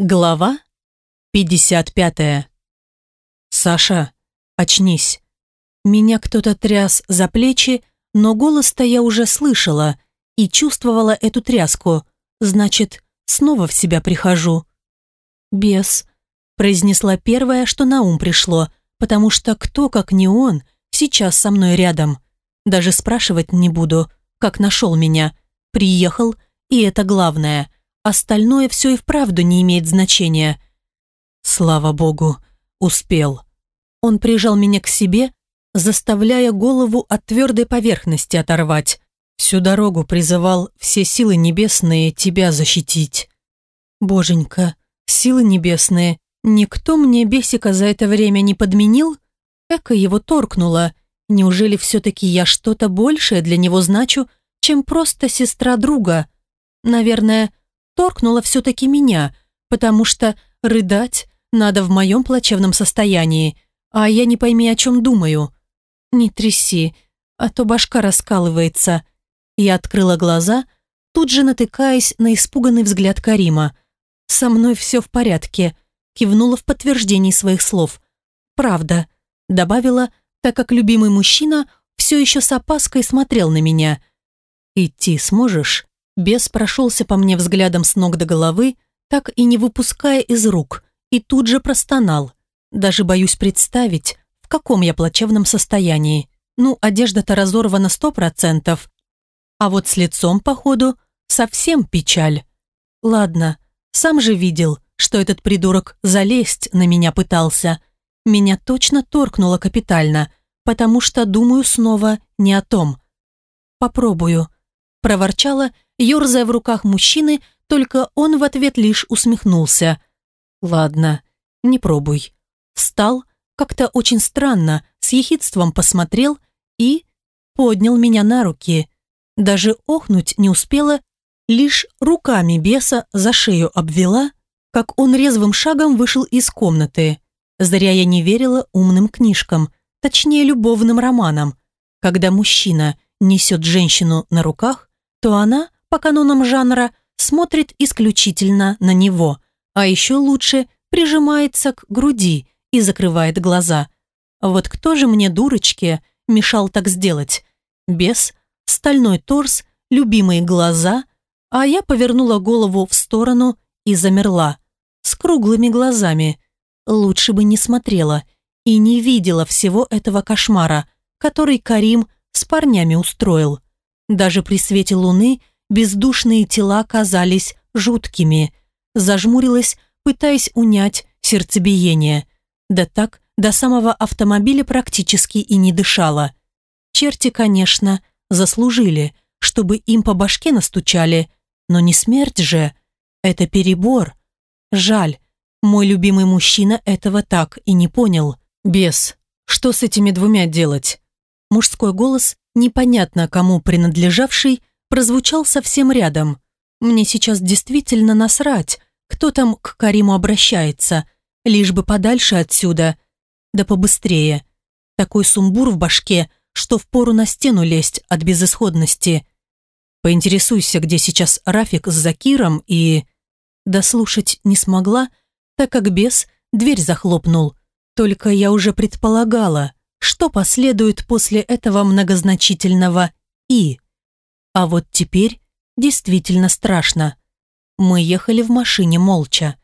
Глава 55. «Саша, очнись». Меня кто-то тряс за плечи, но голос-то я уже слышала и чувствовала эту тряску. Значит, снова в себя прихожу. «Бес», – произнесла первое, что на ум пришло, потому что кто, как не он, сейчас со мной рядом. Даже спрашивать не буду, как нашел меня. Приехал, и это главное – Остальное все и вправду не имеет значения. Слава богу, успел. Он прижал меня к себе, заставляя голову от твердой поверхности оторвать. Всю дорогу призывал все силы небесные тебя защитить. Боженька, силы небесные, никто мне бесика за это время не подменил? Эко его торкнуло. Неужели все-таки я что-то большее для него значу, чем просто сестра друга? Наверное, торкнула все-таки меня, потому что рыдать надо в моем плачевном состоянии, а я не пойми, о чем думаю. Не тряси, а то башка раскалывается. Я открыла глаза, тут же натыкаясь на испуганный взгляд Карима. «Со мной все в порядке», кивнула в подтверждении своих слов. «Правда», добавила, так как любимый мужчина все еще с опаской смотрел на меня. «Идти сможешь?» Бес прошелся по мне взглядом с ног до головы, так и не выпуская из рук, и тут же простонал. Даже боюсь представить, в каком я плачевном состоянии. Ну, одежда-то разорвана сто процентов. А вот с лицом, походу, совсем печаль. Ладно, сам же видел, что этот придурок залезть на меня пытался. Меня точно торкнуло капитально, потому что думаю снова не о том. Попробую. Проворчала ерзая в руках мужчины, только он в ответ лишь усмехнулся. «Ладно, не пробуй». Встал, как-то очень странно, с ехидством посмотрел и поднял меня на руки. Даже охнуть не успела, лишь руками беса за шею обвела, как он резвым шагом вышел из комнаты. Зря я не верила умным книжкам, точнее любовным романам. Когда мужчина несет женщину на руках, то она по канонам жанра смотрит исключительно на него, а еще лучше прижимается к груди и закрывает глаза. Вот кто же мне, дурочке, мешал так сделать? Без, стальной торс, любимые глаза, а я повернула голову в сторону и замерла, с круглыми глазами. Лучше бы не смотрела и не видела всего этого кошмара, который Карим с парнями устроил. Даже при свете луны бездушные тела казались жуткими. Зажмурилась, пытаясь унять сердцебиение. Да так, до самого автомобиля практически и не дышала. Черти, конечно, заслужили, чтобы им по башке настучали, но не смерть же. Это перебор. Жаль, мой любимый мужчина этого так и не понял. Бес, что с этими двумя делать? Мужской голос, непонятно кому принадлежавший, прозвучал совсем рядом. Мне сейчас действительно насрать, кто там к Кариму обращается, лишь бы подальше отсюда. Да побыстрее. Такой сумбур в башке, что впору на стену лезть от безысходности. Поинтересуйся, где сейчас Рафик с Закиром и... Дослушать не смогла, так как бес дверь захлопнул. Только я уже предполагала, что последует после этого многозначительного «и». А вот теперь действительно страшно. Мы ехали в машине молча.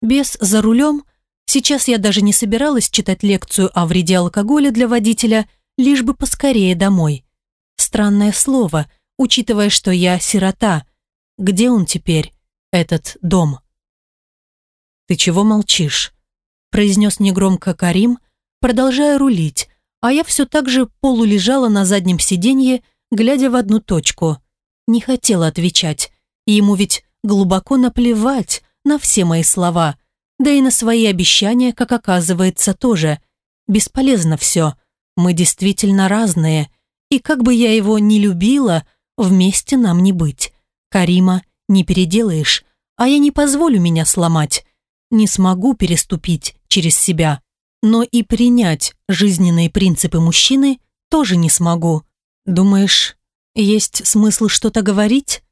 Без за рулем. Сейчас я даже не собиралась читать лекцию о вреде алкоголя для водителя, лишь бы поскорее домой. Странное слово, учитывая, что я сирота. Где он теперь, этот дом? «Ты чего молчишь?» произнес негромко Карим, продолжая рулить, а я все так же полулежала на заднем сиденье, глядя в одну точку. Не хотела отвечать. Ему ведь глубоко наплевать на все мои слова, да и на свои обещания, как оказывается, тоже. Бесполезно все. Мы действительно разные, и как бы я его не любила, вместе нам не быть. Карима не переделаешь, а я не позволю меня сломать. Не смогу переступить через себя, но и принять жизненные принципы мужчины тоже не смогу. «Думаешь, есть смысл что-то говорить?»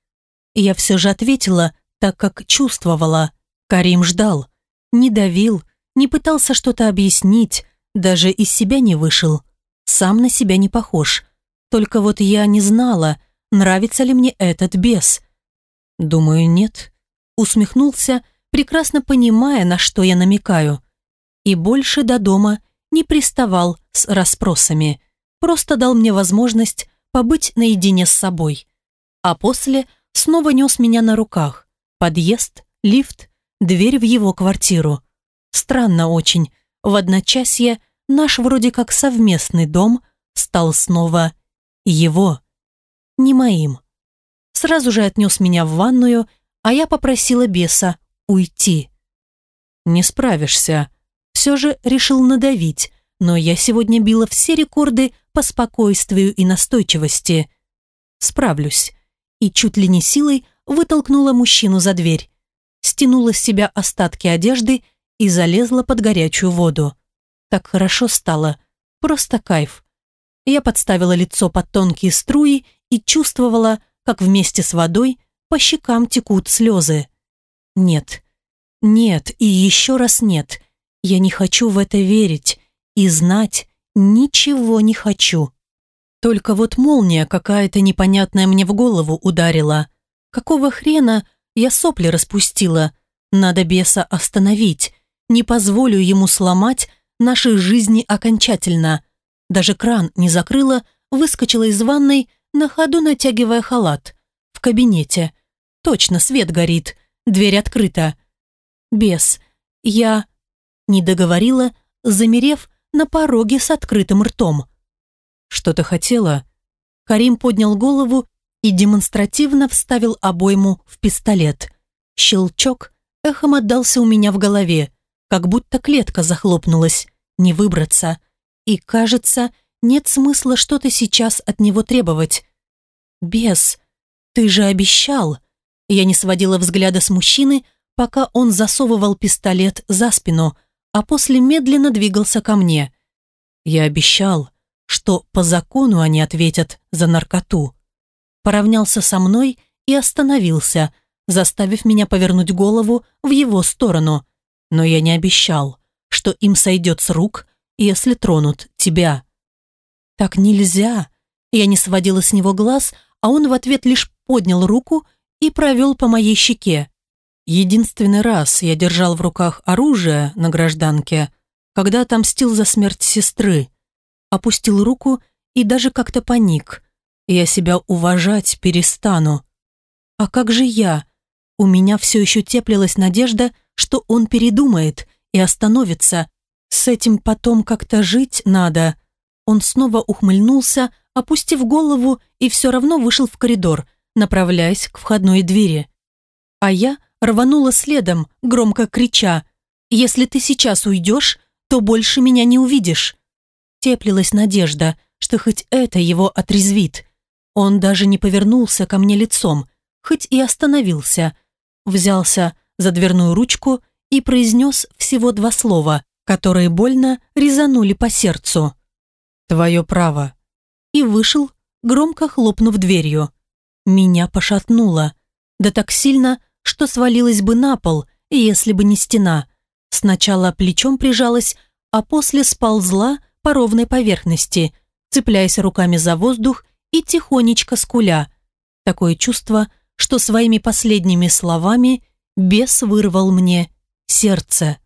Я все же ответила, так как чувствовала. Карим ждал, не давил, не пытался что-то объяснить, даже из себя не вышел. Сам на себя не похож. Только вот я не знала, нравится ли мне этот бес. Думаю, нет. Усмехнулся, прекрасно понимая, на что я намекаю. И больше до дома не приставал с расспросами. Просто дал мне возможность побыть наедине с собой. А после снова нес меня на руках. Подъезд, лифт, дверь в его квартиру. Странно очень. В одночасье наш вроде как совместный дом стал снова его, не моим. Сразу же отнес меня в ванную, а я попросила беса уйти. «Не справишься», все же решил надавить, но я сегодня била все рекорды по спокойствию и настойчивости. Справлюсь. И чуть ли не силой вытолкнула мужчину за дверь. Стянула с себя остатки одежды и залезла под горячую воду. Так хорошо стало. Просто кайф. Я подставила лицо под тонкие струи и чувствовала, как вместе с водой по щекам текут слезы. Нет, нет и еще раз нет. Я не хочу в это верить и знать ничего не хочу. Только вот молния какая-то непонятная мне в голову ударила. Какого хрена я сопли распустила? Надо беса остановить. Не позволю ему сломать нашей жизни окончательно. Даже кран не закрыла, выскочила из ванной, на ходу натягивая халат. В кабинете. Точно, свет горит. Дверь открыта. Бес. Я... Не договорила, замерев на пороге с открытым ртом. «Что-то хотела?» Карим поднял голову и демонстративно вставил обойму в пистолет. Щелчок эхом отдался у меня в голове, как будто клетка захлопнулась, не выбраться. И, кажется, нет смысла что-то сейчас от него требовать. «Бес, ты же обещал!» Я не сводила взгляда с мужчины, пока он засовывал пистолет за спину, а после медленно двигался ко мне. Я обещал, что по закону они ответят за наркоту. Поравнялся со мной и остановился, заставив меня повернуть голову в его сторону. Но я не обещал, что им сойдет с рук, если тронут тебя. Так нельзя. Я не сводила с него глаз, а он в ответ лишь поднял руку и провел по моей щеке. Единственный раз я держал в руках оружие на гражданке, когда отомстил за смерть сестры. Опустил руку и даже как-то паник. Я себя уважать перестану. А как же я? У меня все еще теплилась надежда, что он передумает и остановится, с этим потом как-то жить надо. Он снова ухмыльнулся, опустив голову и все равно вышел в коридор, направляясь к входной двери. А я рванула следом, громко крича «Если ты сейчас уйдешь, то больше меня не увидишь». Теплилась надежда, что хоть это его отрезвит. Он даже не повернулся ко мне лицом, хоть и остановился. Взялся за дверную ручку и произнес всего два слова которые больно резанули по сердцу. «Твое право». И вышел, громко хлопнув дверью. Меня пошатнуло. Да так сильно, что свалилась бы на пол, если бы не стена. Сначала плечом прижалась, а после сползла по ровной поверхности, цепляясь руками за воздух и тихонечко скуля. Такое чувство, что своими последними словами бес вырвал мне сердце.